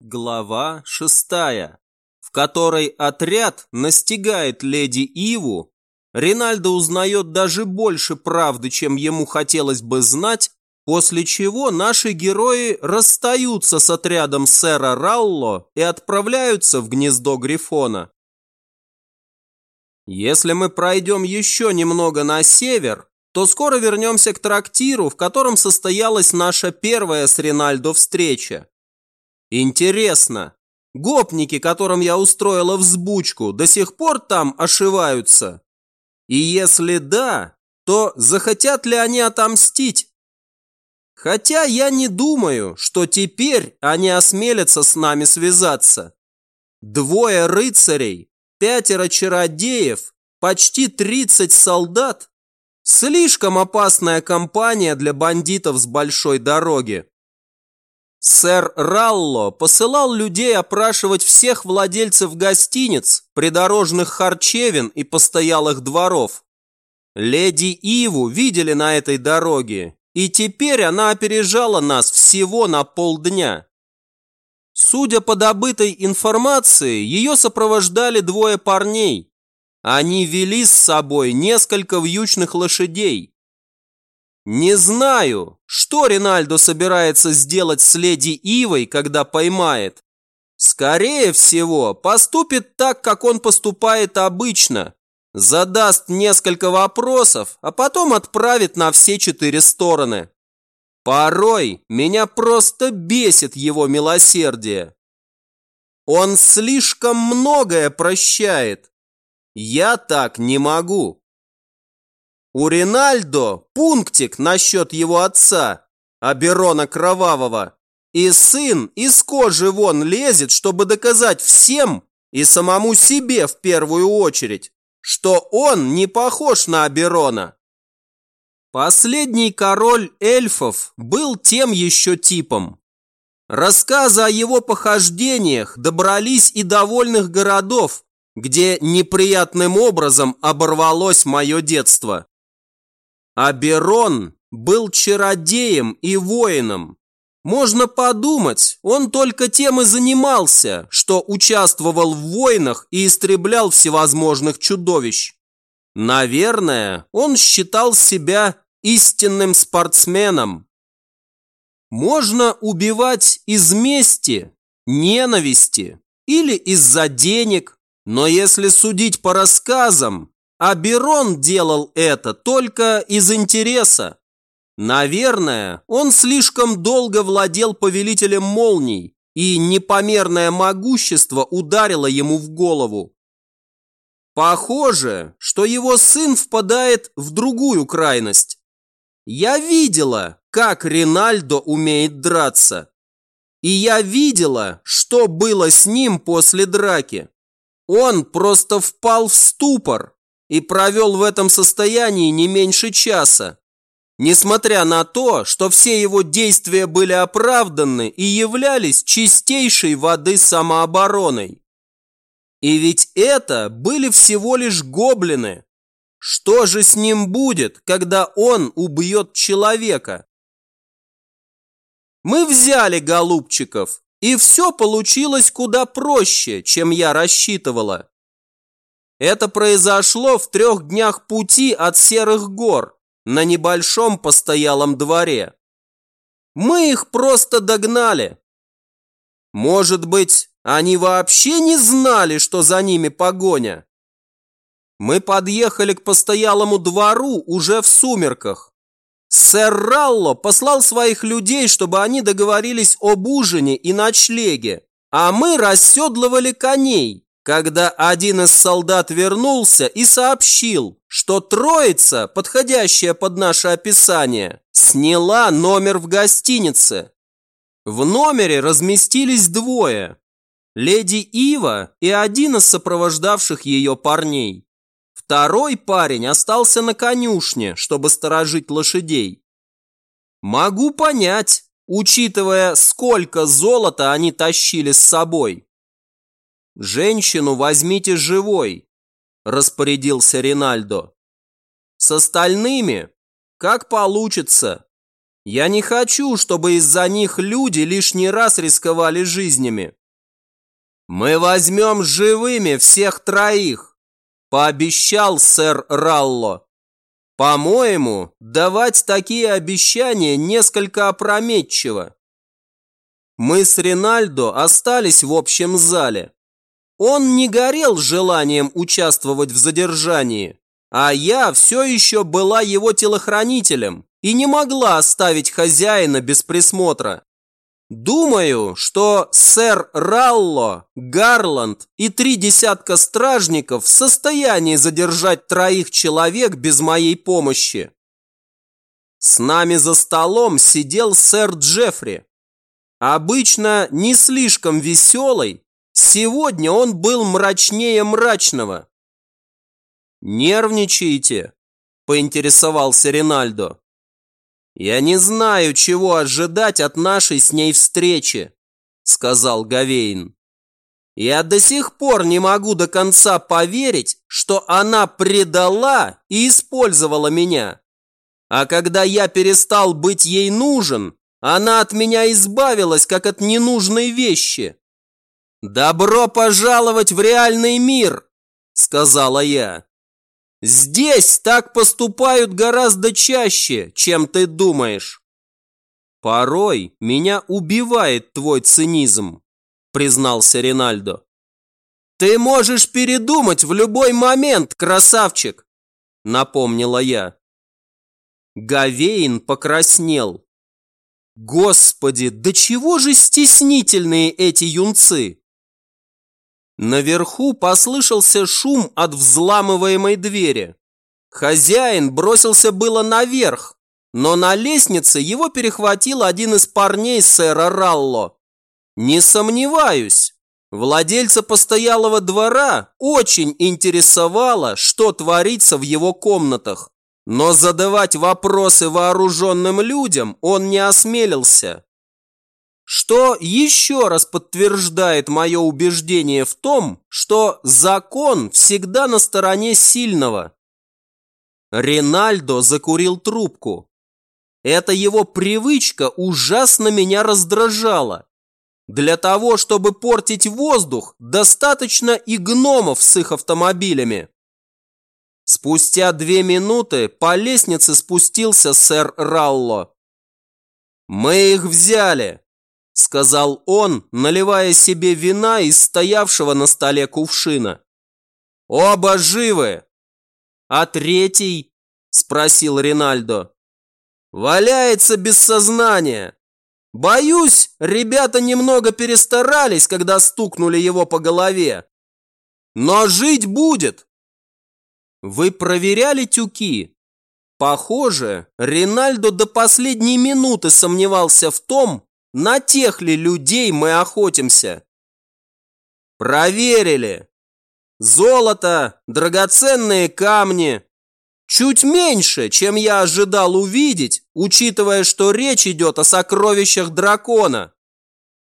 Глава шестая, в которой отряд настигает леди Иву, Ринальдо узнает даже больше правды, чем ему хотелось бы знать, после чего наши герои расстаются с отрядом сэра Ралло и отправляются в гнездо Грифона. Если мы пройдем еще немного на север, то скоро вернемся к трактиру, в котором состоялась наша первая с Ринальдо встреча. Интересно, гопники, которым я устроила взбучку, до сих пор там ошиваются? И если да, то захотят ли они отомстить? Хотя я не думаю, что теперь они осмелятся с нами связаться. Двое рыцарей, пятеро чародеев, почти 30 солдат – слишком опасная компания для бандитов с большой дороги. Сэр Ралло посылал людей опрашивать всех владельцев гостиниц, придорожных харчевин и постоялых дворов. Леди Иву видели на этой дороге, и теперь она опережала нас всего на полдня. Судя по добытой информации, ее сопровождали двое парней. Они вели с собой несколько вьючных лошадей, не знаю, что Ринальдо собирается сделать с леди Ивой, когда поймает. Скорее всего, поступит так, как он поступает обычно. Задаст несколько вопросов, а потом отправит на все четыре стороны. Порой меня просто бесит его милосердие. Он слишком многое прощает. Я так не могу. У Ринальдо пунктик насчет его отца, Аберона Кровавого. И сын из кожи вон лезет, чтобы доказать всем и самому себе в первую очередь, что он не похож на Аберона. Последний король эльфов был тем еще типом. Рассказы о его похождениях добрались и до вольных городов, где неприятным образом оборвалось мое детство. Аберон был чародеем и воином. Можно подумать, он только тем и занимался, что участвовал в войнах и истреблял всевозможных чудовищ. Наверное, он считал себя истинным спортсменом. Можно убивать из мести, ненависти или из-за денег, но если судить по рассказам, а Берон делал это только из интереса. Наверное, он слишком долго владел повелителем молний, и непомерное могущество ударило ему в голову. Похоже, что его сын впадает в другую крайность. Я видела, как Ринальдо умеет драться. И я видела, что было с ним после драки. Он просто впал в ступор и провел в этом состоянии не меньше часа. Несмотря на то, что все его действия были оправданы и являлись чистейшей воды самообороной. И ведь это были всего лишь гоблины. Что же с ним будет, когда он убьет человека? Мы взяли голубчиков, и все получилось куда проще, чем я рассчитывала. Это произошло в трех днях пути от Серых гор на небольшом постоялом дворе. Мы их просто догнали. Может быть, они вообще не знали, что за ними погоня? Мы подъехали к постоялому двору уже в сумерках. Сэр Ралло послал своих людей, чтобы они договорились об ужине и ночлеге, а мы расседлывали коней, когда один из солдат вернулся и сообщил, что троица, подходящая под наше описание, сняла номер в гостинице. В номере разместились двое – леди Ива и один из сопровождавших ее парней. Второй парень остался на конюшне, чтобы сторожить лошадей. Могу понять, учитывая, сколько золота они тащили с собой. «Женщину возьмите живой», – распорядился Ринальдо. «С остальными, как получится. Я не хочу, чтобы из-за них люди лишний раз рисковали жизнями. Мы возьмем живыми всех троих, пообещал сэр Ралло. По-моему, давать такие обещания несколько опрометчиво. Мы с Ринальдо остались в общем зале. Он не горел желанием участвовать в задержании, а я все еще была его телохранителем и не могла оставить хозяина без присмотра. Думаю, что сэр Ралло, Гарланд и три десятка стражников в состоянии задержать троих человек без моей помощи. С нами за столом сидел сэр Джеффри. Обычно не слишком веселый, сегодня он был мрачнее мрачного. «Нервничаете?» – поинтересовался Ринальдо. «Я не знаю, чего ожидать от нашей с ней встречи», – сказал Гавейн. «Я до сих пор не могу до конца поверить, что она предала и использовала меня. А когда я перестал быть ей нужен, она от меня избавилась, как от ненужной вещи. «Добро пожаловать в реальный мир!» – сказала я. «Здесь так поступают гораздо чаще, чем ты думаешь». «Порой меня убивает твой цинизм», – признался Ринальдо. «Ты можешь передумать в любой момент, красавчик!» – напомнила я. Гавейн покраснел. Господи, до чего же стеснительные эти юнцы! Наверху послышался шум от взламываемой двери. Хозяин бросился было наверх, но на лестнице его перехватил один из парней сэра Ралло. Не сомневаюсь, владельца постоялого двора очень интересовало, что творится в его комнатах. Но задавать вопросы вооруженным людям он не осмелился. Что еще раз подтверждает мое убеждение в том, что закон всегда на стороне сильного. Ринальдо закурил трубку. Эта его привычка ужасно меня раздражала. Для того, чтобы портить воздух, достаточно и гномов с их автомобилями. Спустя две минуты по лестнице спустился сэр Ралло. «Мы их взяли», – сказал он, наливая себе вина из стоявшего на столе кувшина. «Оба живы!» «А третий?» – спросил Ринальдо. «Валяется без сознания. Боюсь, ребята немного перестарались, когда стукнули его по голове. Но жить будет!» Вы проверяли тюки? Похоже, Ринальдо до последней минуты сомневался в том, на тех ли людей мы охотимся. Проверили. Золото, драгоценные камни. Чуть меньше, чем я ожидал увидеть, учитывая, что речь идет о сокровищах дракона.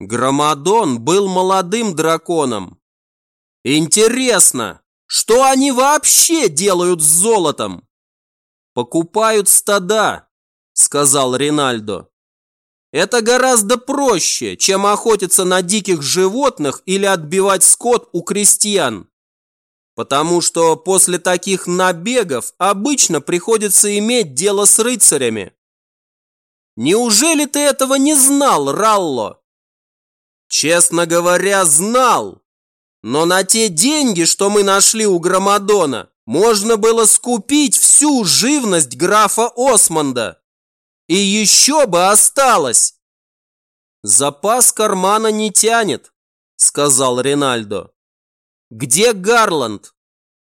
Громадон был молодым драконом. Интересно, что они вообще делают с золотом? Покупают стада, сказал Ринальдо. Это гораздо проще, чем охотиться на диких животных или отбивать скот у крестьян. Потому что после таких набегов обычно приходится иметь дело с рыцарями. Неужели ты этого не знал, Ралло? Честно говоря, знал. Но на те деньги, что мы нашли у Громадона, можно было скупить всю живность графа Осмонда. И еще бы осталось. Запас кармана не тянет, сказал Ринальдо. Где Гарланд?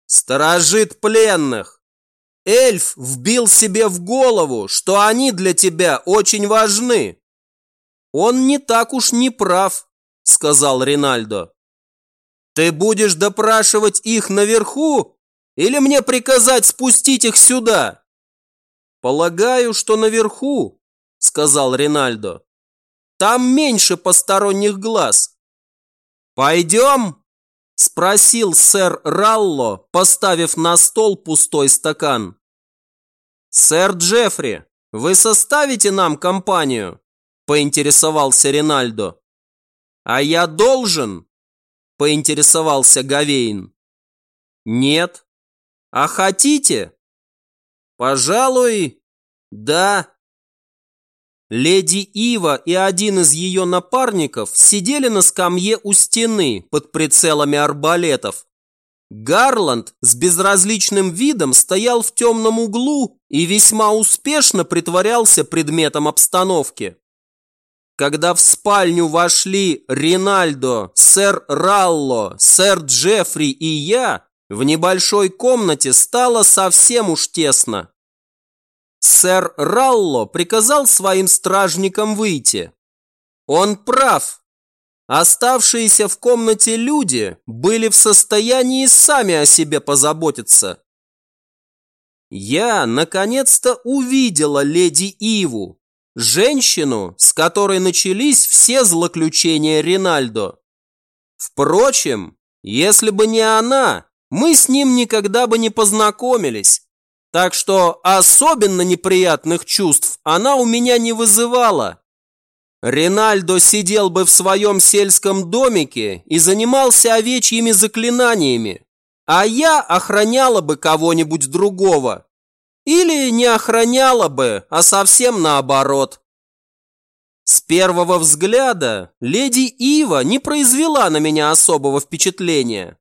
Сторожит пленных. Эльф вбил себе в голову, что они для тебя очень важны. Он не так уж не прав, сказал Ринальдо. Ты будешь допрашивать их наверху или мне приказать спустить их сюда? Полагаю, что наверху, сказал Ринальдо. Там меньше посторонних глаз. Пойдем? Спросил сэр Ралло, поставив на стол пустой стакан. Сэр Джеффри, вы составите нам компанию?» – поинтересовался Ринальдо. «А я должен?» – поинтересовался Гавейн. «Нет. А хотите?» «Пожалуй, да». Леди Ива и один из ее напарников сидели на скамье у стены под прицелами арбалетов. Гарланд с безразличным видом стоял в темном углу и весьма успешно притворялся предметом обстановки. Когда в спальню вошли Ринальдо, сэр Ралло, сэр Джеффри и я, в небольшой комнате стало совсем уж тесно. Сэр Ралло приказал своим стражникам выйти. Он прав. Оставшиеся в комнате люди были в состоянии сами о себе позаботиться. Я наконец-то увидела леди Иву, женщину, с которой начались все злоключения Ринальдо. Впрочем, если бы не она, мы с ним никогда бы не познакомились. Так что особенно неприятных чувств она у меня не вызывала. Ринальдо сидел бы в своем сельском домике и занимался овечьими заклинаниями, а я охраняла бы кого-нибудь другого. Или не охраняла бы, а совсем наоборот. С первого взгляда леди Ива не произвела на меня особого впечатления.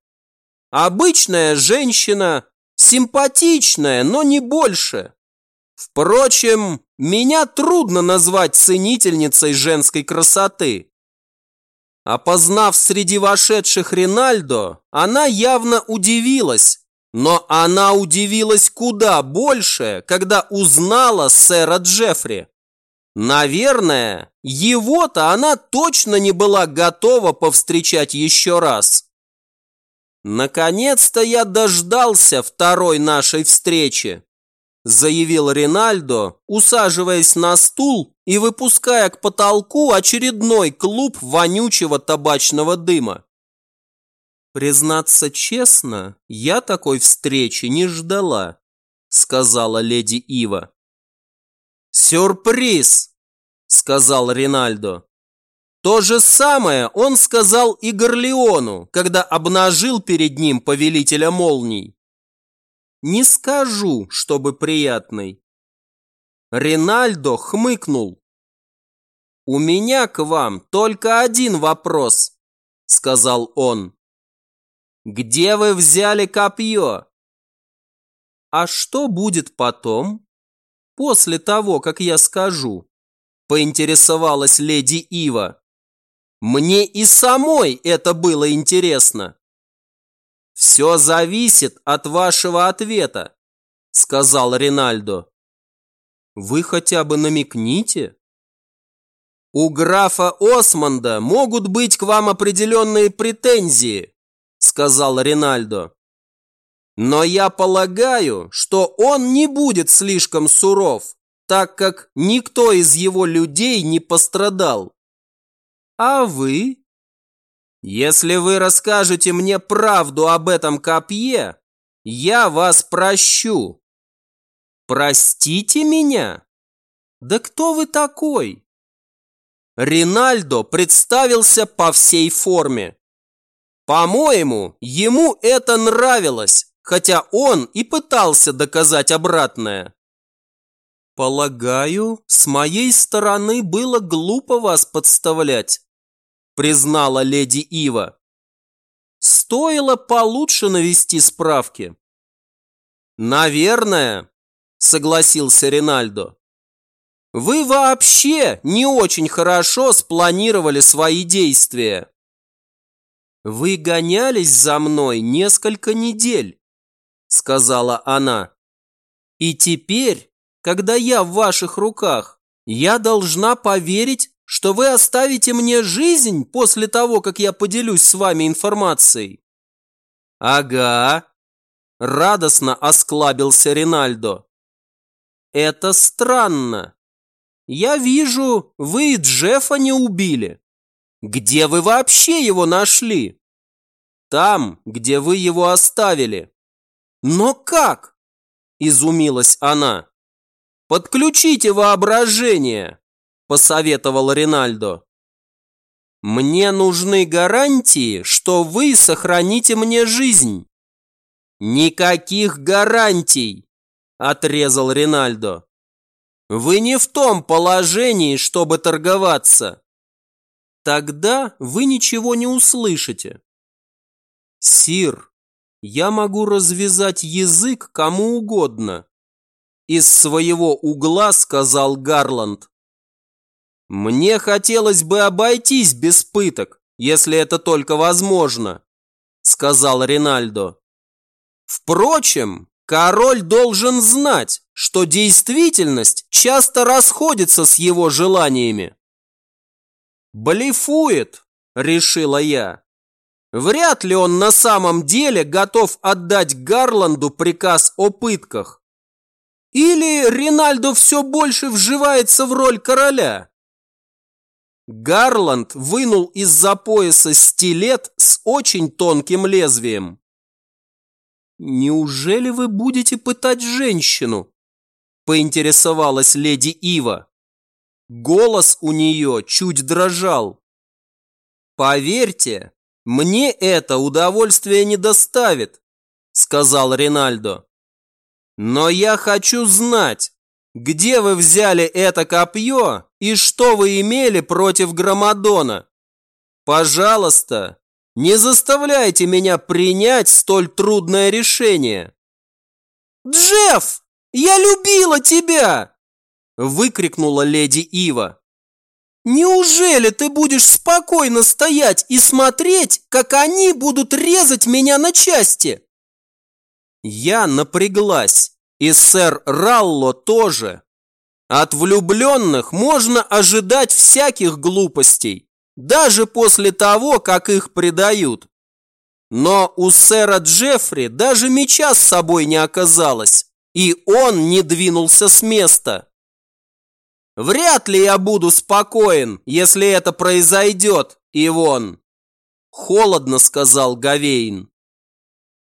Обычная женщина, симпатичная, но не больше. Впрочем, меня трудно назвать ценительницей женской красоты. Опознав среди вошедших Ринальдо, она явно удивилась, но она удивилась куда больше, когда узнала сэра Джеффри. Наверное, его-то она точно не была готова повстречать еще раз. «Наконец-то я дождался второй нашей встречи», заявил Ринальдо, усаживаясь на стул и выпуская к потолку очередной клуб вонючего табачного дыма. «Признаться честно, я такой встречи не ждала», сказала леди Ива. «Сюрприз!» сказал Ринальдо. То же самое он сказал и Горлеону, когда обнажил перед ним повелителя молний. Не скажу, чтобы приятный. Ринальдо хмыкнул. «У меня к вам только один вопрос», — сказал он. «Где вы взяли копье?» «А что будет потом, после того, как я скажу?» — поинтересовалась леди Ива. Мне и самой это было интересно. Все зависит от вашего ответа, сказал Ринальдо. Вы хотя бы намекните? У графа Османда могут быть к вам определенные претензии, сказал Ринальдо. Но я полагаю, что он не будет слишком суров, так как никто из его людей не пострадал. А вы? Если вы расскажете мне правду об этом копье, я вас прощу. Простите меня? Да кто вы такой? Ринальдо представился по всей форме. По-моему, ему это нравилось, хотя он и пытался доказать обратное. Полагаю, с моей стороны было глупо вас подставлять признала леди Ива. Стоило получше навести справки. Наверное, согласился Ринальдо. Вы вообще не очень хорошо спланировали свои действия. Вы гонялись за мной несколько недель, сказала она. И теперь, когда я в ваших руках, я должна поверить, что вы оставите мне жизнь после того, как я поделюсь с вами информацией? Ага, радостно осклабился Ринальдо. Это странно. Я вижу, вы Джеффа не убили. Где вы вообще его нашли? Там, где вы его оставили. Но как? Изумилась она. Подключите воображение, посоветовал Ринальдо. Мне нужны гарантии, что вы сохраните мне жизнь. Никаких гарантий, отрезал Ринальдо. Вы не в том положении, чтобы торговаться. Тогда вы ничего не услышите. Сир, я могу развязать язык кому угодно. Из своего угла сказал Гарланд. Мне хотелось бы обойтись без пыток, если это только возможно, сказал Ринальдо. Впрочем, король должен знать, что действительность часто расходится с его желаниями. Блефует, решила я. Вряд ли он на самом деле готов отдать Гарланду приказ о пытках. Или Ринальдо все больше вживается в роль короля? Гарланд вынул из-за пояса стилет с очень тонким лезвием. «Неужели вы будете пытать женщину?» – поинтересовалась леди Ива. Голос у нее чуть дрожал. «Поверьте, мне это удовольствие не доставит», – сказал Ринальдо. «Но я хочу знать, где вы взяли это копье и что вы имели против Громадона? Пожалуйста, не заставляйте меня принять столь трудное решение». «Джефф, я любила тебя!» – выкрикнула леди Ива. Неужели ты будешь спокойно стоять и смотреть, как они будут резать меня на части? Я напряглась, и сэр Ралло тоже. От влюбленных можно ожидать всяких глупостей, даже после того, как их предают. Но у сэра Джеффри даже меча с собой не оказалось, и он не двинулся с места. Вряд ли я буду спокоен, если это произойдет, Ивон. Холодно сказал Гавейн.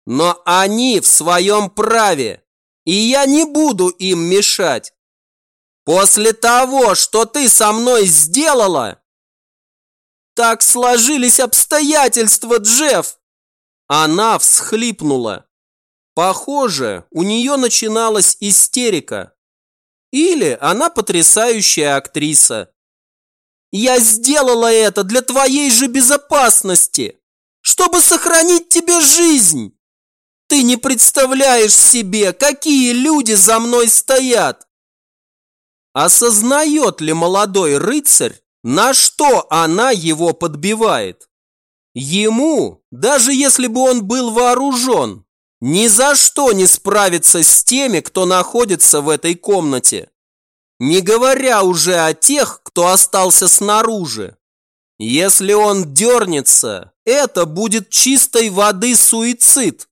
Но они в своем праве, и я не буду им мешать. После того, что ты со мной сделала... Так сложились обстоятельства, Джефф. Она всхлипнула. Похоже, у нее начиналась истерика. Или она потрясающая актриса. Я сделала это для твоей же безопасности, чтобы сохранить тебе жизнь. Ты не представляешь себе, какие люди за мной стоят. Осознает ли молодой рыцарь, на что она его подбивает? Ему, даже если бы он был вооружен, ни за что не справится с теми, кто находится в этой комнате. Не говоря уже о тех, кто остался снаружи. Если он дернется, это будет чистой воды суицид.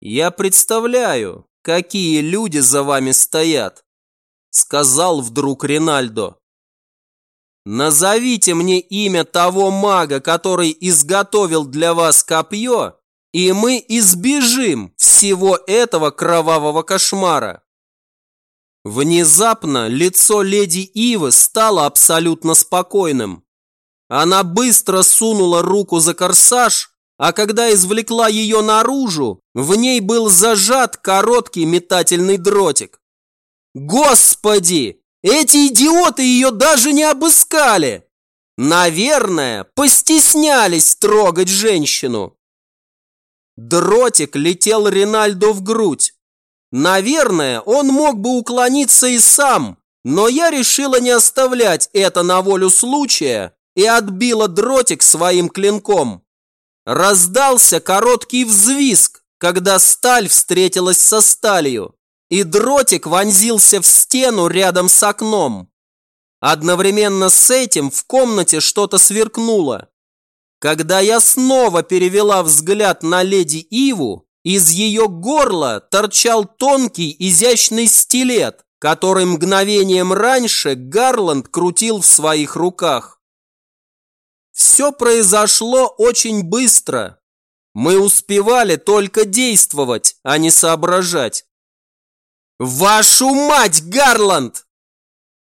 Я представляю, какие люди за вами стоят, сказал вдруг Ринальдо. Назовите мне имя того мага, который изготовил для вас копье, и мы избежим всего этого кровавого кошмара. Внезапно лицо леди Ивы стало абсолютно спокойным. Она быстро сунула руку за корсаж, а когда извлекла ее наружу, в ней был зажат короткий метательный дротик. Господи, эти идиоты ее даже не обыскали! Наверное, постеснялись трогать женщину. Дротик летел Ринальдо в грудь. Наверное, он мог бы уклониться и сам, но я решила не оставлять это на волю случая и отбила дротик своим клинком. Раздался короткий взвизг, когда сталь встретилась со сталью, и дротик вонзился в стену рядом с окном. Одновременно с этим в комнате что-то сверкнуло. Когда я снова перевела взгляд на леди Иву, из ее горла торчал тонкий изящный стилет, который мгновением раньше Гарланд крутил в своих руках. Все произошло очень быстро. Мы успевали только действовать, а не соображать. Вашу мать, Гарланд!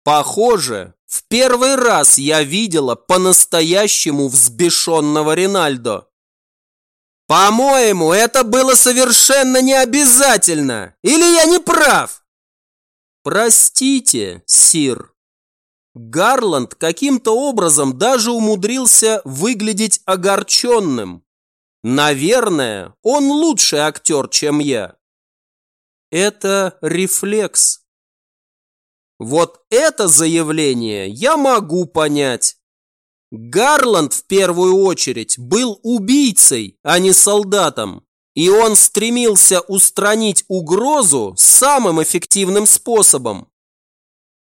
Похоже, в первый раз я видела по-настоящему взбешенного Ринальдо. По-моему, это было совершенно не обязательно. Или я не прав? Простите, сир. Гарланд каким-то образом даже умудрился выглядеть огорченным. Наверное, он лучший актер, чем я. Это рефлекс. Вот это заявление я могу понять. Гарланд в первую очередь был убийцей, а не солдатом. И он стремился устранить угрозу самым эффективным способом.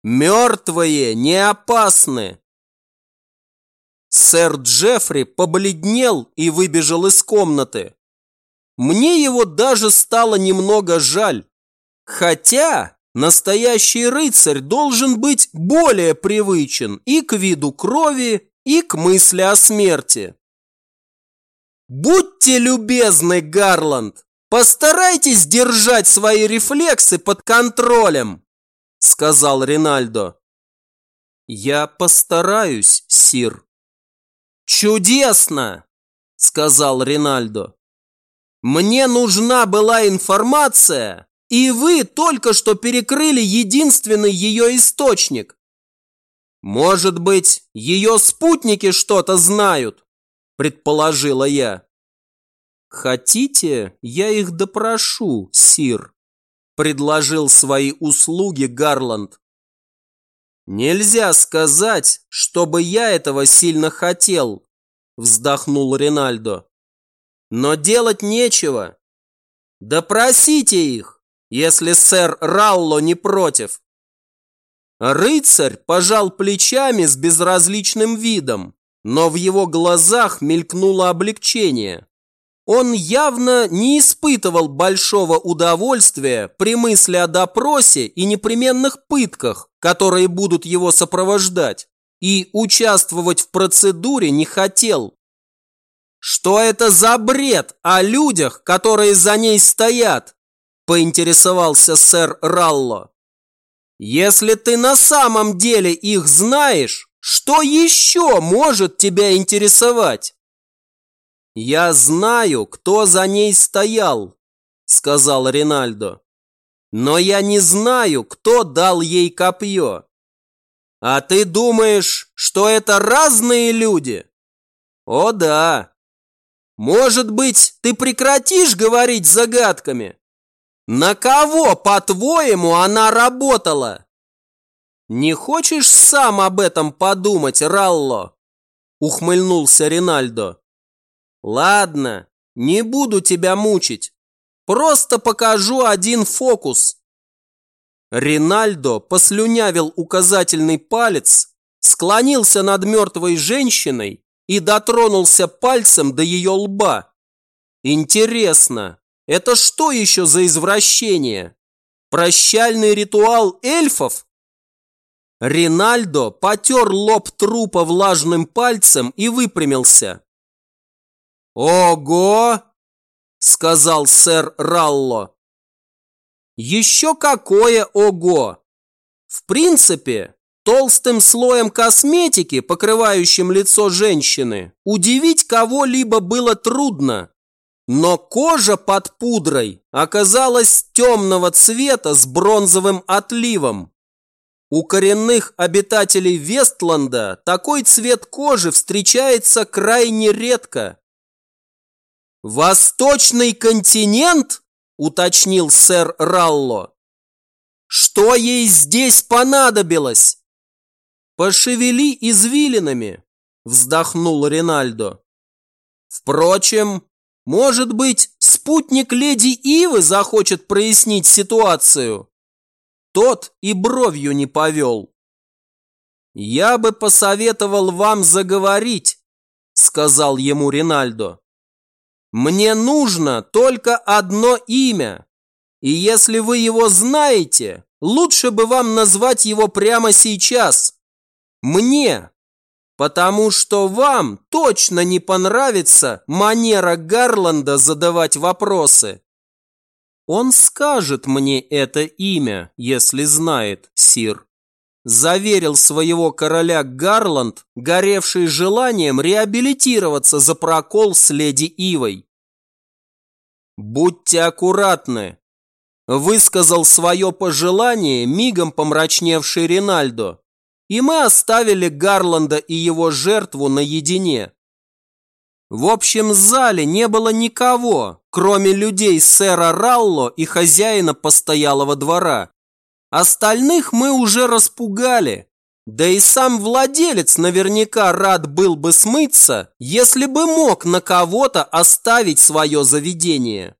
Мертвые не опасны. Сэр Джеффри побледнел и выбежал из комнаты. Мне его даже стало немного жаль. Хотя настоящий рыцарь должен быть более привычен и к виду крови, и к мысли о смерти. Будьте любезны, Гарланд, постарайтесь держать свои рефлексы под контролем, сказал Ринальдо. Я постараюсь, сир. Чудесно, сказал Ринальдо. Мне нужна была информация, и вы только что перекрыли единственный ее источник. Может быть, ее спутники что-то знают, предположила я. Хотите, я их допрошу, сир, предложил свои услуги Гарланд. Нельзя сказать, чтобы я этого сильно хотел, вздохнул Ринальдо. Но делать нечего. Допросите их, если сэр Ралло не против. Рыцарь пожал плечами с безразличным видом, но в его глазах мелькнуло облегчение. Он явно не испытывал большого удовольствия при мысли о допросе и непременных пытках, которые будут его сопровождать, и участвовать в процедуре не хотел. «Что это за бред о людях, которые за ней стоят?» – поинтересовался сэр Ралло. Если ты на самом деле их знаешь, что еще может тебя интересовать? Я знаю, кто за ней стоял, сказал Ринальдо. Но я не знаю, кто дал ей копье. А ты думаешь, что это разные люди? О да. Может быть, ты прекратишь говорить загадками? На кого, по-твоему, она работала? Не хочешь сам об этом подумать, Ралло? Ухмыльнулся Ринальдо. Ладно, не буду тебя мучить. Просто покажу один фокус. Ринальдо послюнявил указательный палец, склонился над мертвой женщиной и дотронулся пальцем до ее лба. Интересно, это что еще за извращение? Прощальный ритуал эльфов? Ринальдо потер лоб трупа влажным пальцем и выпрямился. «Ого!» – сказал сэр Ралло. «Еще какое ого!» В принципе, толстым слоем косметики, покрывающим лицо женщины, удивить кого-либо было трудно. Но кожа под пудрой оказалась темного цвета с бронзовым отливом. У коренных обитателей Вестланда такой цвет кожи встречается крайне редко. «Восточный континент?» – уточнил сэр Ралло. «Что ей здесь понадобилось?» «Пошевели извилинами», – вздохнул Ринальдо. «Впрочем, может быть, спутник леди Ивы захочет прояснить ситуацию? Тот и бровью не повел. «Я бы посоветовал вам заговорить», — сказал ему Ринальдо. «Мне нужно только одно имя, и если вы его знаете, лучше бы вам назвать его прямо сейчас. Мне, потому что вам точно не понравится манера Гарланда задавать вопросы. Он скажет мне это имя, если знает, сир. Заверил своего короля Гарланд, горевший желанием реабилитироваться за прокол с леди Ивой. «Будьте аккуратны», – высказал свое пожелание мигом помрачневший Ринальдо, и мы оставили Гарланда и его жертву наедине. В общем зале не было никого, кроме людей сэра Ралло и хозяина постоялого двора. Остальных мы уже распугали. Да и сам владелец наверняка рад был бы смыться, если бы мог на кого-то оставить свое заведение.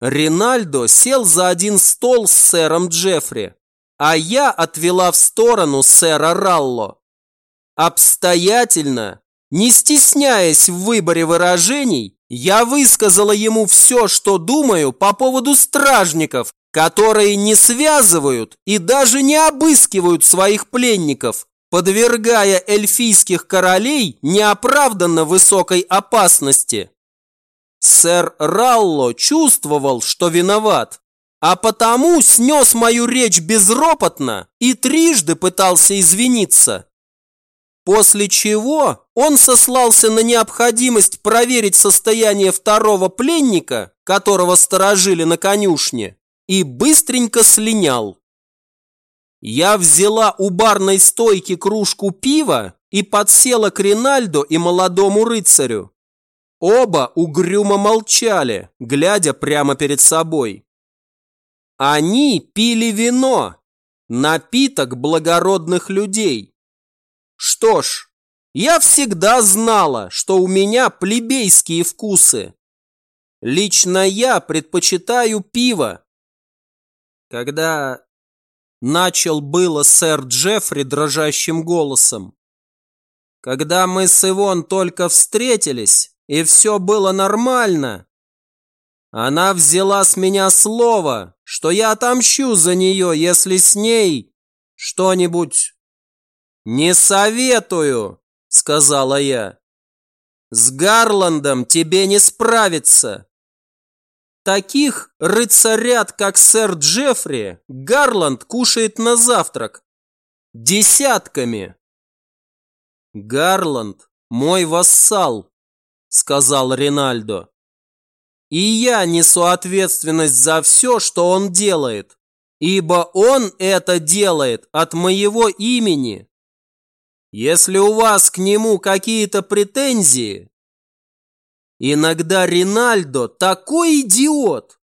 Ринальдо сел за один стол с сэром Джеффри, а я отвела в сторону сэра Ралло. Обстоятельно, не стесняясь в выборе выражений, я высказала ему все, что думаю по поводу стражников, которые не связывают и даже не обыскивают своих пленников, подвергая эльфийских королей неоправданно высокой опасности. Сэр Ралло чувствовал, что виноват, а потому снес мою речь безропотно и трижды пытался извиниться. После чего он сослался на необходимость проверить состояние второго пленника, которого сторожили на конюшне, и быстренько слинял. Я взяла у барной стойки кружку пива и подсела к Ринальдо и молодому рыцарю. Оба угрюмо молчали, глядя прямо перед собой. Они пили вино, напиток благородных людей. Что ж, я всегда знала, что у меня плебейские вкусы. Лично я предпочитаю пиво. Когда начал было сэр Джеффри дрожащим голосом. Когда мы с Ивон только встретились, и все было нормально, она взяла с меня слово, что я отомщу за нее, если с ней что-нибудь... «Не советую», — сказала я. «С Гарландом тебе не справиться». Таких рыцарят, как сэр Джеффри, Гарланд кушает на завтрак. Десятками. Гарланд – мой вассал, сказал Ринальдо. И я несу ответственность за все, что он делает, ибо он это делает от моего имени. Если у вас к нему какие-то претензии... Иногда Ринальдо такой идиот.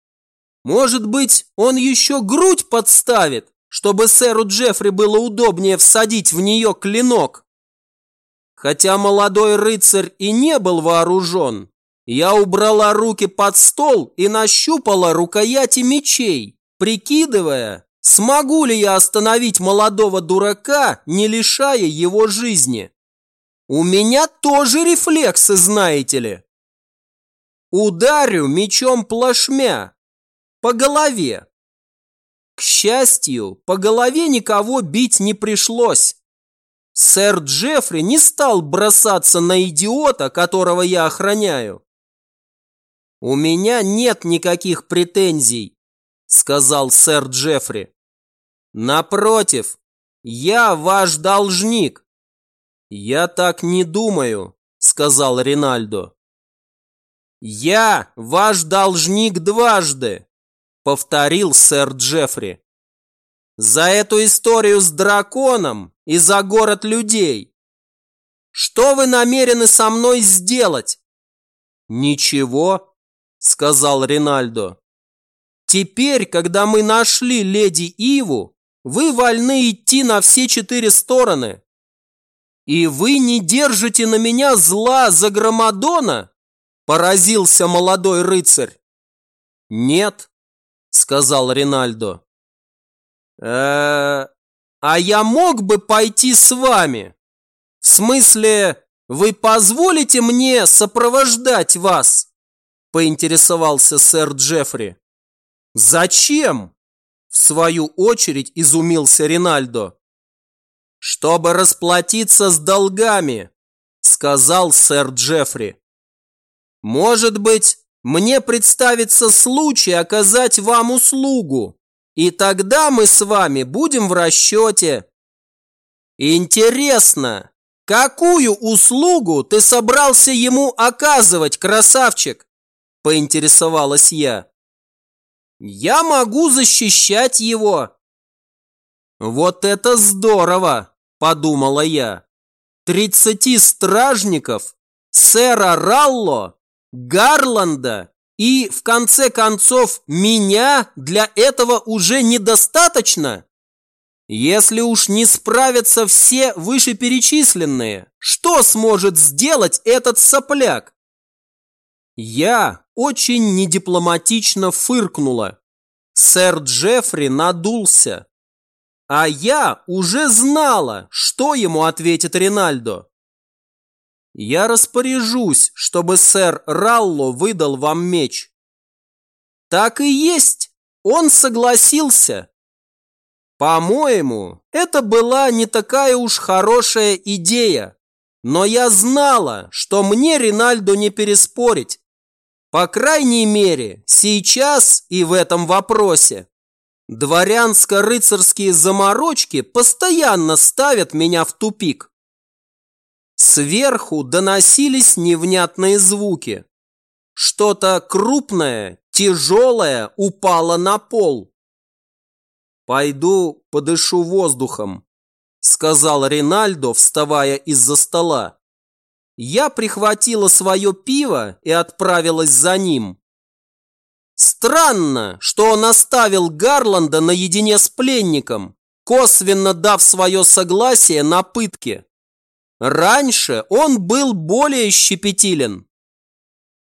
Может быть, он еще грудь подставит, чтобы сэру Джеффри было удобнее всадить в нее клинок. Хотя молодой рыцарь и не был вооружен, я убрала руки под стол и нащупала рукояти мечей, прикидывая, смогу ли я остановить молодого дурака, не лишая его жизни. У меня тоже рефлексы, знаете ли. Ударю мечом плашмя. По голове. К счастью, по голове никого бить не пришлось. Сэр Джеффри не стал бросаться на идиота, которого я охраняю. «У меня нет никаких претензий», – сказал сэр Джеффри. «Напротив, я ваш должник». «Я так не думаю», – сказал Ринальдо. «Я ваш должник дважды», – повторил сэр Джеффри. «За эту историю с драконом и за город людей. Что вы намерены со мной сделать?» «Ничего», сказал Ринальдо. Теперь, когда мы нашли леди Иву, вы вольны идти на все четыре стороны. И вы не держите на меня зла за Громадона? Поразился молодой рыцарь. Нет, сказал Ринальдо. Э, а я мог бы пойти с вами? В смысле, вы позволите мне сопровождать вас? Поинтересовался сэр Джеффри. «Зачем?» В свою очередь изумился Ринальдо. «Чтобы расплатиться с долгами», сказал сэр Джеффри. «Может быть, мне представится случай оказать вам услугу, и тогда мы с вами будем в расчете. Интересно, какую услугу ты собрался ему оказывать, красавчик? Поинтересовалась я. Я могу защищать его. Вот это здорово, подумала я. Тридцати стражников, сэра Ралло, Гарланда и, в конце концов, меня для этого уже недостаточно? Если уж не справятся все вышеперечисленные, что сможет сделать этот сопляк? Я очень недипломатично фыркнула. Сэр Джеффри надулся. А я уже знала, что ему ответит Ринальдо. Я распоряжусь, чтобы сэр Ралло выдал вам меч. Так и есть, он согласился. По-моему, это была не такая уж хорошая идея, но я знала, что мне Ринальдо не переспорить. По крайней мере, сейчас и в этом вопросе. Дворянско-рыцарские заморочки постоянно ставят меня в тупик. Сверху доносились невнятные звуки. Что-то крупное, тяжелое упало на пол. «Пойду подышу воздухом», – сказал Ринальдо, вставая из-за стола. Я прихватила свое пиво и отправилась за ним. Странно, что он оставил Гарланда наедине с пленником, косвенно дав свое согласие на пытки. Раньше он был более щепетилен.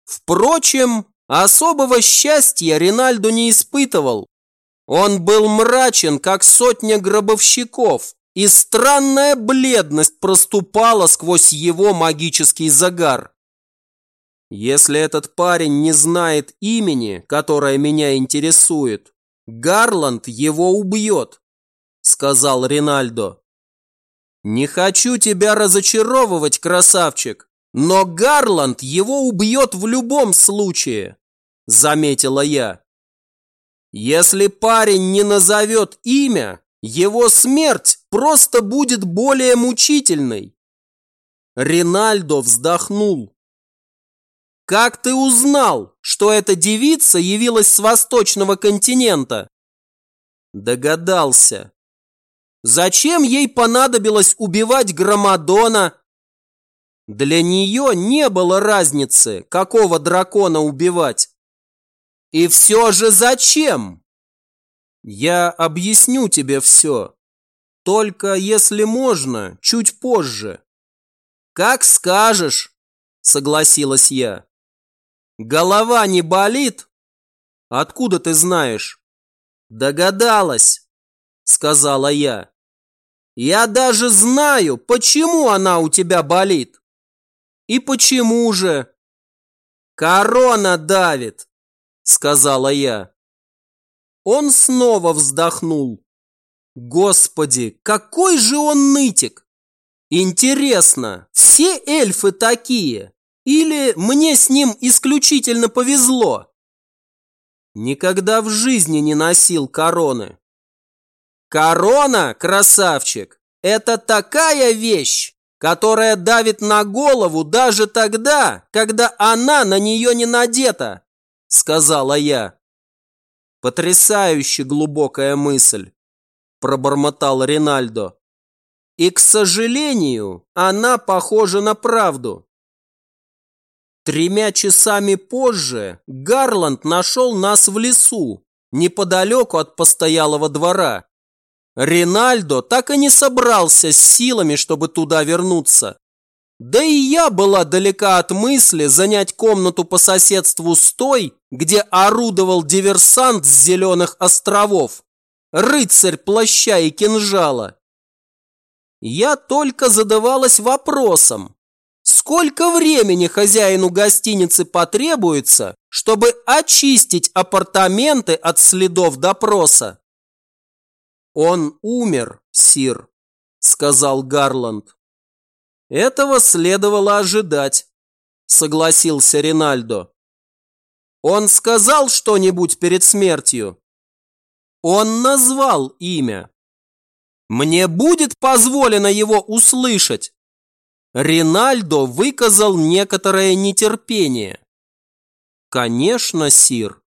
Впрочем, особого счастья Ринальдо не испытывал. Он был мрачен, как сотня гробовщиков, и странная бледность проступала сквозь его магический загар. Если этот парень не знает имени, которое меня интересует, Гарланд его убьет, сказал Ринальдо. Не хочу тебя разочаровывать, красавчик, но Гарланд его убьет в любом случае, заметила я. Если парень не назовет имя, его смерть просто будет более мучительной. Ринальдо вздохнул. Как ты узнал, что эта девица явилась с восточного континента? Догадался. Зачем ей понадобилось убивать Громадона? Для нее не было разницы, какого дракона убивать. И все же зачем? Я объясню тебе все. Только, если можно, чуть позже. Как скажешь, согласилась я. Голова не болит? Откуда ты знаешь? Догадалась, сказала я. Я даже знаю, почему она у тебя болит. И почему же? Корона давит, сказала я. Он снова вздохнул. Господи, какой же он нытик! Интересно, все эльфы такие? Или мне с ним исключительно повезло? Никогда в жизни не носил короны. Корона, красавчик, это такая вещь, которая давит на голову даже тогда, когда она на нее не надета, сказала я. Потрясающе глубокая мысль, пробормотал Ринальдо. И, к сожалению, она похожа на правду. Тремя часами позже Гарланд нашел нас в лесу, неподалеку от постоялого двора. Ринальдо так и не собрался с силами, чтобы туда вернуться. Да и я была далека от мысли занять комнату по соседству с той, где орудовал диверсант с Зеленых островов, рыцарь плаща и кинжала. Я только задавалась вопросом, сколько времени хозяину гостиницы потребуется, чтобы очистить апартаменты от следов допроса. «Он умер, сир», — сказал Гарланд. «Этого следовало ожидать», — согласился Ринальдо. Он сказал что-нибудь перед смертью? Он назвал имя. Мне будет позволено его услышать. Ринальдо выказал некоторое нетерпение. Конечно, сир.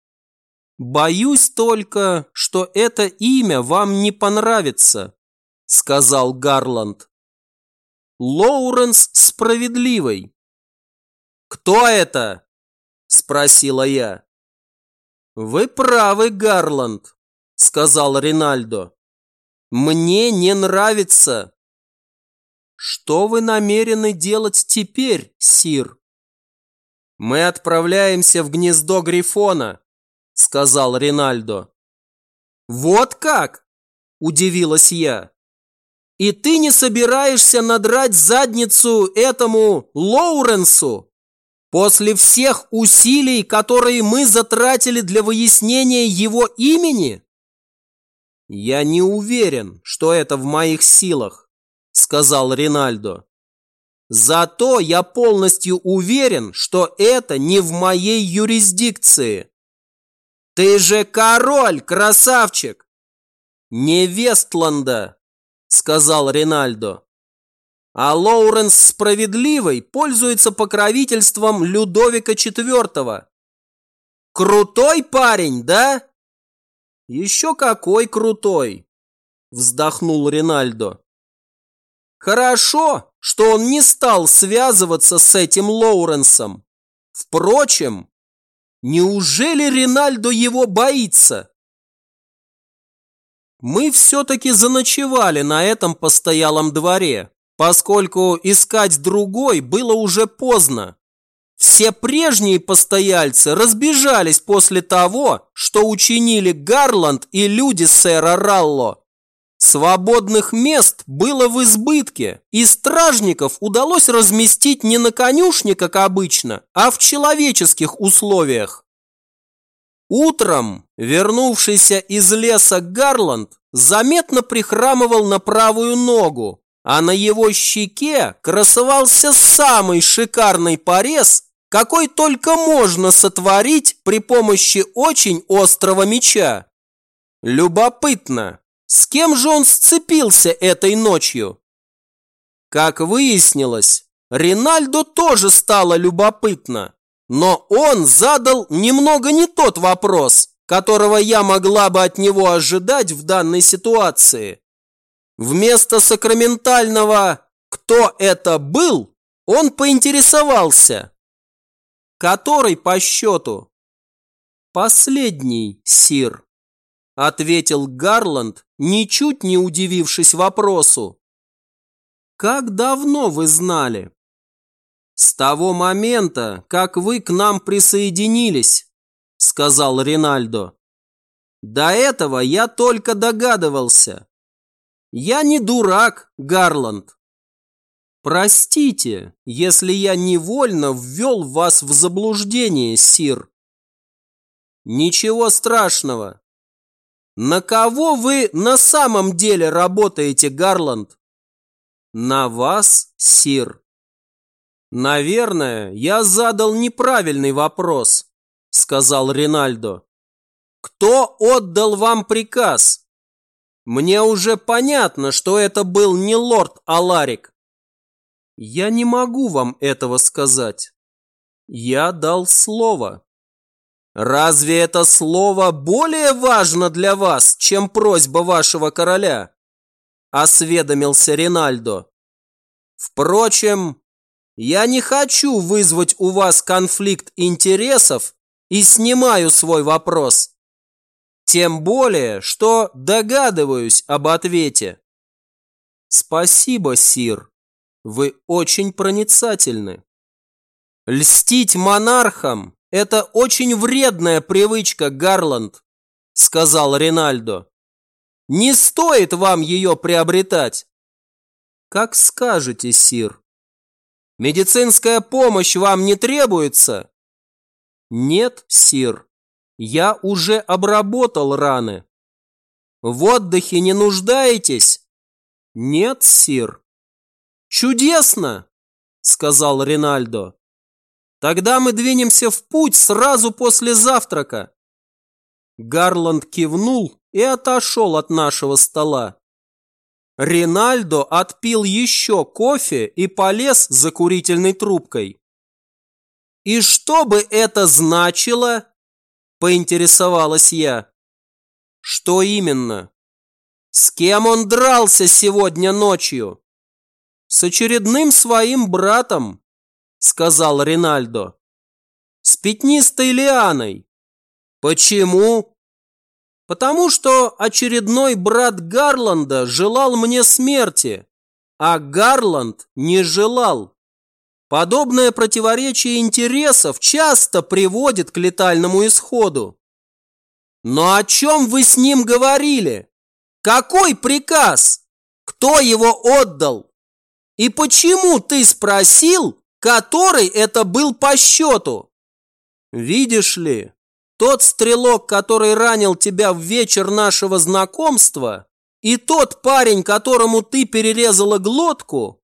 Боюсь только, что это имя вам не понравится, сказал Гарланд. Лоуренс справедливый. Кто это? спросила я. Вы правы, Гарланд, сказал Ринальдо. Мне не нравится. Что вы намерены делать теперь, сир? Мы отправляемся в гнездо Грифона, сказал Ринальдо. Вот как? Удивилась я. И ты не собираешься надрать задницу этому Лоуренсу? После всех усилий, которые мы затратили для выяснения его имени? Я не уверен, что это в моих силах, сказал Ринальдо. Зато я полностью уверен, что это не в моей юрисдикции. Ты же король, красавчик! Не Вестланда, сказал Ринальдо. А Лоуренс Справедливый пользуется покровительством Людовика IV. Крутой парень, да? Еще какой крутой, вздохнул Ринальдо. Хорошо, что он не стал связываться с этим Лоуренсом. Впрочем, неужели Ринальдо его боится? Мы все-таки заночевали на этом постоялом дворе, поскольку искать другой было уже поздно. Все прежние постояльцы разбежались после того, что учинили Гарланд и люди сэра Ралло. Свободных мест было в избытке, и стражников удалось разместить не на конюшне, как обычно, а в человеческих условиях. Утром вернувшийся из леса Гарланд заметно прихрамывал на правую ногу, а на его щеке красовался самый шикарный порез, какой только можно сотворить при помощи очень острого меча. Любопытно, с кем же он сцепился этой ночью? Как выяснилось, Ринальдо тоже стало любопытно, но он задал немного не тот вопрос, которого я могла бы от него ожидать в данной ситуации. Вместо сакраментального «Кто это был?» он поинтересовался. Который по счету? Последний, сир ответил Гарланд, ничуть не удивившись вопросу. Как давно вы знали? С того момента, как вы к нам присоединились, сказал Ринальдо. До этого я только догадывался. Я не дурак, Гарланд. Простите, если я невольно ввел вас в заблуждение, сир. Ничего страшного. На кого вы на самом деле работаете, Гарланд? На вас, сир. Наверное, я задал неправильный вопрос, сказал Ринальдо. Кто отдал вам приказ? Мне уже понятно, что это был не лорд Аларик. Я не могу вам этого сказать. Я дал слово. Разве это слово более важно для вас, чем просьба вашего короля? Осведомился Ринальдо. Впрочем, я не хочу вызвать у вас конфликт интересов и снимаю свой вопрос. Тем более, что догадываюсь об ответе. Спасибо, Сир. Вы очень проницательны. Льстить монархам «Это очень вредная привычка, Гарланд», – сказал Ринальдо. «Не стоит вам ее приобретать». «Как скажете, сир». «Медицинская помощь вам не требуется?» «Нет, сир. Я уже обработал раны». «В отдыхе не нуждаетесь?» «Нет, сир». «Чудесно!» – сказал Ринальдо. Тогда мы двинемся в путь сразу после завтрака. Гарланд кивнул и отошел от нашего стола. Ринальдо отпил еще кофе и полез за курительной трубкой. «И что бы это значило?» – поинтересовалась я. «Что именно?» «С кем он дрался сегодня ночью?» «С очередным своим братом», – сказал Ринальдо. «С пятнистой лианой». «Почему?» «Потому что очередной брат Гарланда желал мне смерти, а Гарланд не желал». Подобное противоречие интересов часто приводит к летальному исходу. Но о чем вы с ним говорили? Какой приказ? Кто его отдал? И почему ты спросил, который это был по счету? Видишь ли, тот стрелок, который ранил тебя в вечер нашего знакомства, и тот парень, которому ты перерезала глотку,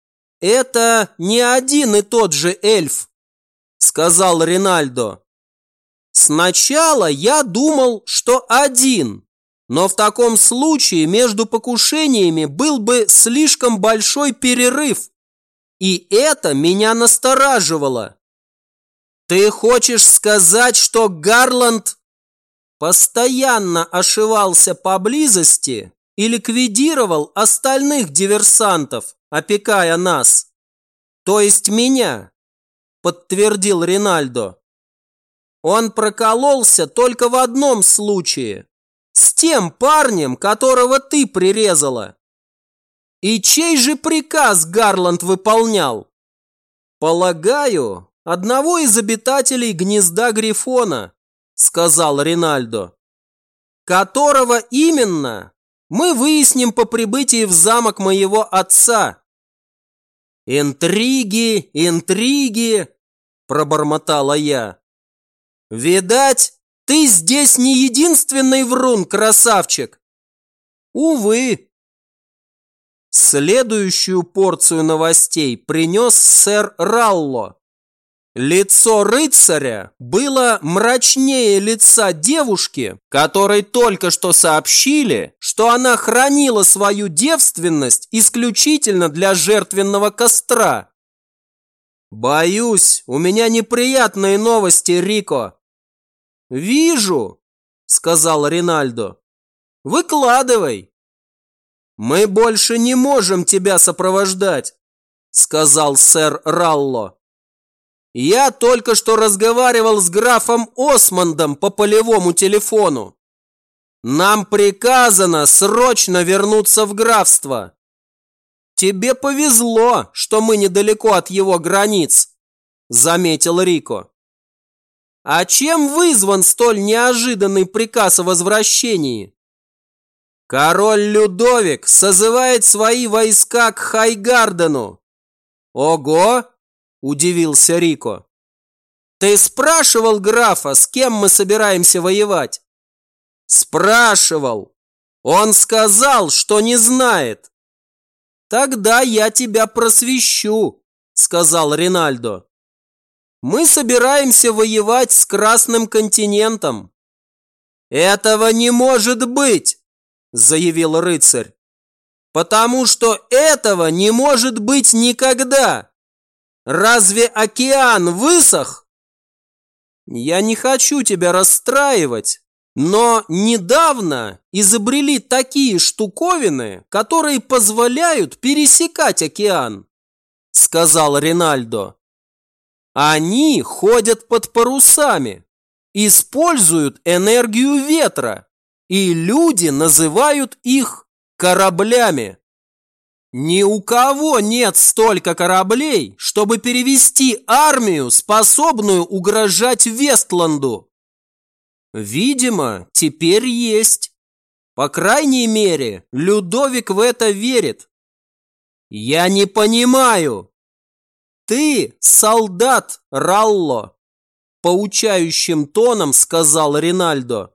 «Это не один и тот же эльф», – сказал Ринальдо. «Сначала я думал, что один, но в таком случае между покушениями был бы слишком большой перерыв, и это меня настораживало. Ты хочешь сказать, что Гарланд постоянно ошивался поблизости и ликвидировал остальных диверсантов, опекая нас. То есть меня, подтвердил Ринальдо. Он прокололся только в одном случае. С тем парнем, которого ты прирезала. И чей же приказ Гарланд выполнял? Полагаю, одного из обитателей гнезда Грифона, сказал Ринальдо. Которого именно, мы выясним по прибытии в замок моего отца. «Интриги, интриги!» – пробормотала я. «Видать, ты здесь не единственный врун, красавчик!» «Увы!» Следующую порцию новостей принес сэр Ралло. Лицо рыцаря было мрачнее лица девушки, которой только что сообщили, что она хранила свою девственность исключительно для жертвенного костра. «Боюсь, у меня неприятные новости, Рико». «Вижу», — сказал Ринальдо. «Выкладывай». «Мы больше не можем тебя сопровождать», — сказал сэр Ралло. Я только что разговаривал с графом Осмондом по полевому телефону. Нам приказано срочно вернуться в графство. Тебе повезло, что мы недалеко от его границ, заметил Рико. А чем вызван столь неожиданный приказ о возвращении? Король Людовик созывает свои войска к Хайгардену. Ого! Удивился Рико. Ты спрашивал графа, с кем мы собираемся воевать? Спрашивал. Он сказал, что не знает. Тогда я тебя просвещу, сказал Ринальдо. Мы собираемся воевать с Красным континентом. Этого не может быть, заявил рыцарь. Потому что этого не может быть никогда. Разве океан высох? Я не хочу тебя расстраивать, но недавно изобрели такие штуковины, которые позволяют пересекать океан, сказал Ринальдо. Они ходят под парусами, используют энергию ветра, и люди называют их кораблями. Ни у кого нет столько кораблей, чтобы перевести армию, способную угрожать Вестланду. Видимо, теперь есть. По крайней мере, Людовик в это верит. Я не понимаю. Ты солдат, Ралло, поучающим тоном сказал Ринальдо.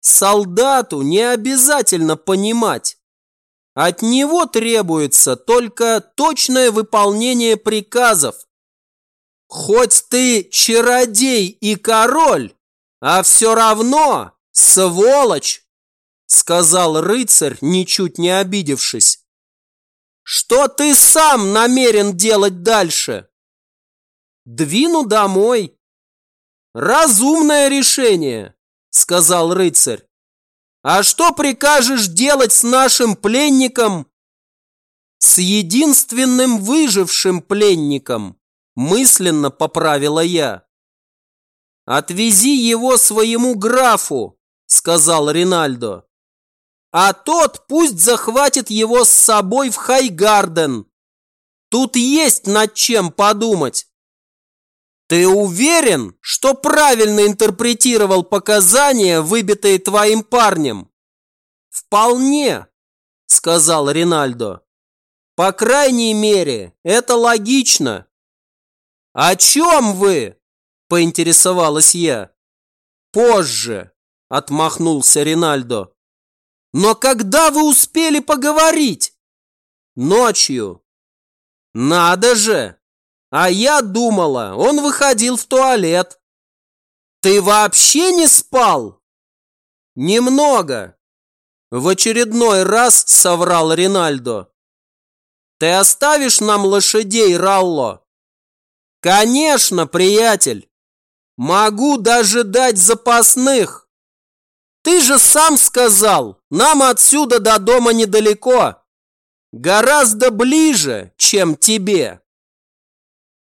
Солдату не обязательно понимать. От него требуется только точное выполнение приказов. хоть ты чародей и король, а все равно сволочь, сказал рыцарь, ничуть не обидевшись. Что ты сам намерен делать дальше? Двину домой. Разумное решение, сказал рыцарь. А что прикажешь делать с нашим пленником? С единственным выжившим пленником, мысленно поправила я. Отвези его своему графу, сказал Ринальдо а тот пусть захватит его с собой в Хайгарден. Тут есть над чем подумать. Ты уверен, что правильно интерпретировал показания, выбитые твоим парнем? Вполне, сказал Ринальдо. По крайней мере, это логично. О чем вы? Поинтересовалась я. Позже, отмахнулся Ринальдо. Но когда вы успели поговорить? Ночью. Надо же! А я думала, он выходил в туалет. Ты вообще не спал? Немного. В очередной раз соврал Ринальдо. Ты оставишь нам лошадей, Ралло? Конечно, приятель. Могу даже дать запасных. Ты же сам сказал, нам отсюда до дома недалеко. Гораздо ближе, чем тебе.